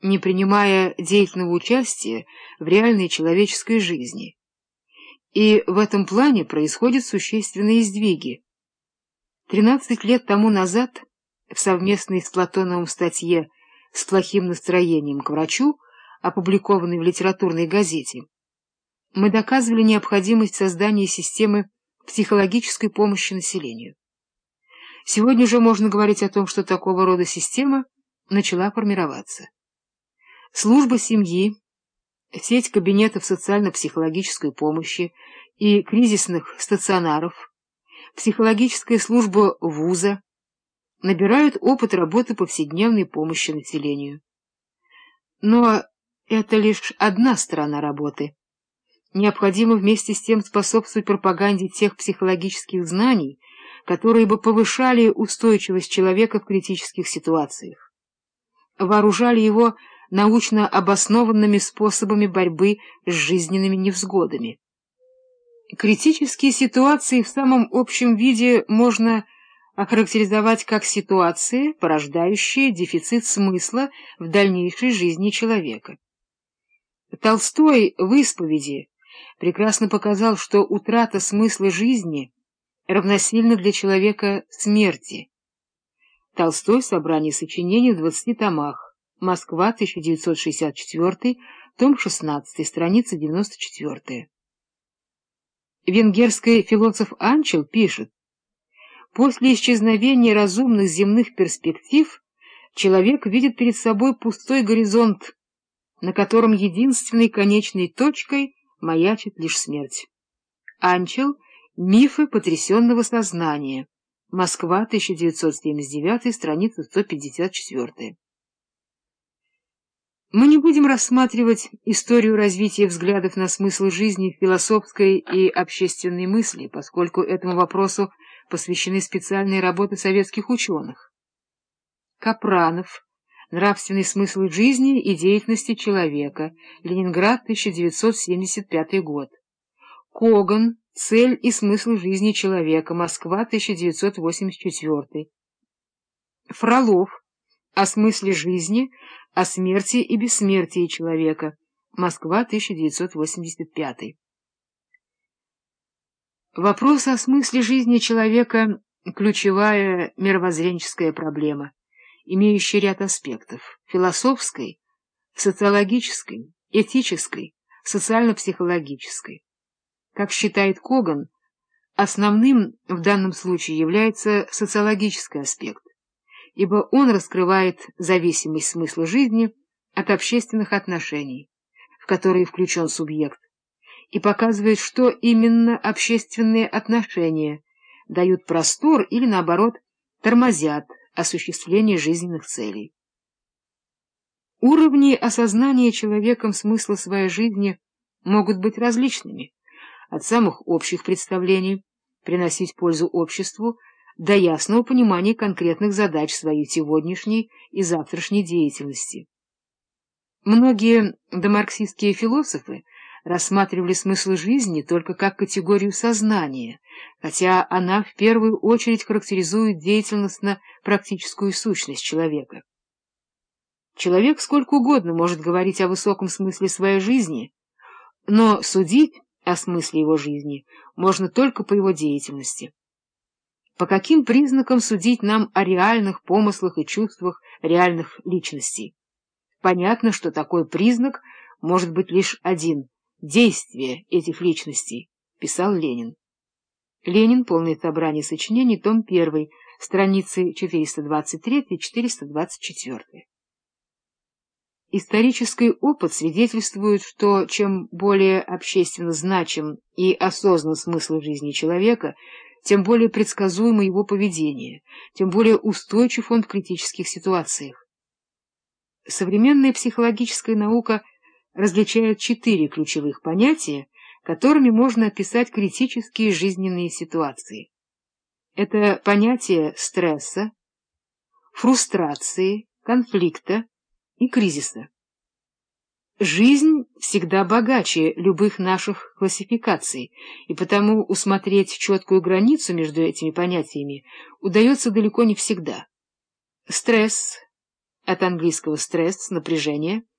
не принимая деятельного участия в реальной человеческой жизни. И в этом плане происходят существенные сдвиги. Тринадцать лет тому назад в совместной с Платоновым статье «С плохим настроением к врачу», опубликованной в литературной газете, мы доказывали необходимость создания системы психологической помощи населению. Сегодня же можно говорить о том, что такого рода система начала формироваться. Служба семьи, сеть кабинетов социально-психологической помощи и кризисных стационаров, психологическая служба вуза набирают опыт работы повседневной помощи населению. Но это лишь одна сторона работы. Необходимо вместе с тем способствовать пропаганде тех психологических знаний, которые бы повышали устойчивость человека в критических ситуациях, вооружали его научно обоснованными способами борьбы с жизненными невзгодами. Критические ситуации в самом общем виде можно охарактеризовать как ситуации, порождающие дефицит смысла в дальнейшей жизни человека. Толстой в исповеди прекрасно показал, что утрата смысла жизни равносильна для человека смерти. Толстой. Собрание сочинений в 20 томах. Москва, 1964, том 16, страница 94. Венгерский философ Анчел пишет, «После исчезновения разумных земных перспектив человек видит перед собой пустой горизонт, на котором единственной конечной точкой маячит лишь смерть». Анчел «Мифы потрясенного сознания». Москва, 1979, страница 154. Мы не будем рассматривать историю развития взглядов на смысл жизни в философской и общественной мысли, поскольку этому вопросу посвящены специальные работы советских ученых. Капранов. Нравственный смысл жизни и деятельности человека. Ленинград, 1975 год. Коган. Цель и смысл жизни человека. Москва, 1984. Фролов. О смысле жизни о смерти и бессмертии человека. Москва, 1985. Вопрос о смысле жизни человека — ключевая мировоззренческая проблема, имеющая ряд аспектов — философской, социологической, этической, социально-психологической. Как считает Коган, основным в данном случае является социологический аспект ибо он раскрывает зависимость смысла жизни от общественных отношений, в которые включен субъект, и показывает, что именно общественные отношения дают простор или, наоборот, тормозят осуществление жизненных целей. Уровни осознания человеком смысла своей жизни могут быть различными, от самых общих представлений, приносить пользу обществу, до ясного понимания конкретных задач своей сегодняшней и завтрашней деятельности. Многие домарксистские философы рассматривали смысл жизни только как категорию сознания, хотя она в первую очередь характеризует деятельностно-практическую сущность человека. Человек сколько угодно может говорить о высоком смысле своей жизни, но судить о смысле его жизни можно только по его деятельности. По каким признакам судить нам о реальных помыслах и чувствах реальных личностей? Понятно, что такой признак может быть лишь один — действие этих личностей, писал Ленин. Ленин, полное собрание сочинений, том 1, страницы 423-424. Исторический опыт свидетельствует, что чем более общественно значим и осознан смысл жизни человека, тем более предсказуемо его поведение, тем более устойчив он в критических ситуациях. Современная психологическая наука различает четыре ключевых понятия, которыми можно описать критические жизненные ситуации. Это понятие стресса, фрустрации, конфликта и кризиса. Жизнь всегда богаче любых наших классификаций, и потому усмотреть четкую границу между этими понятиями удается далеко не всегда. Стресс от английского стресс, напряжение —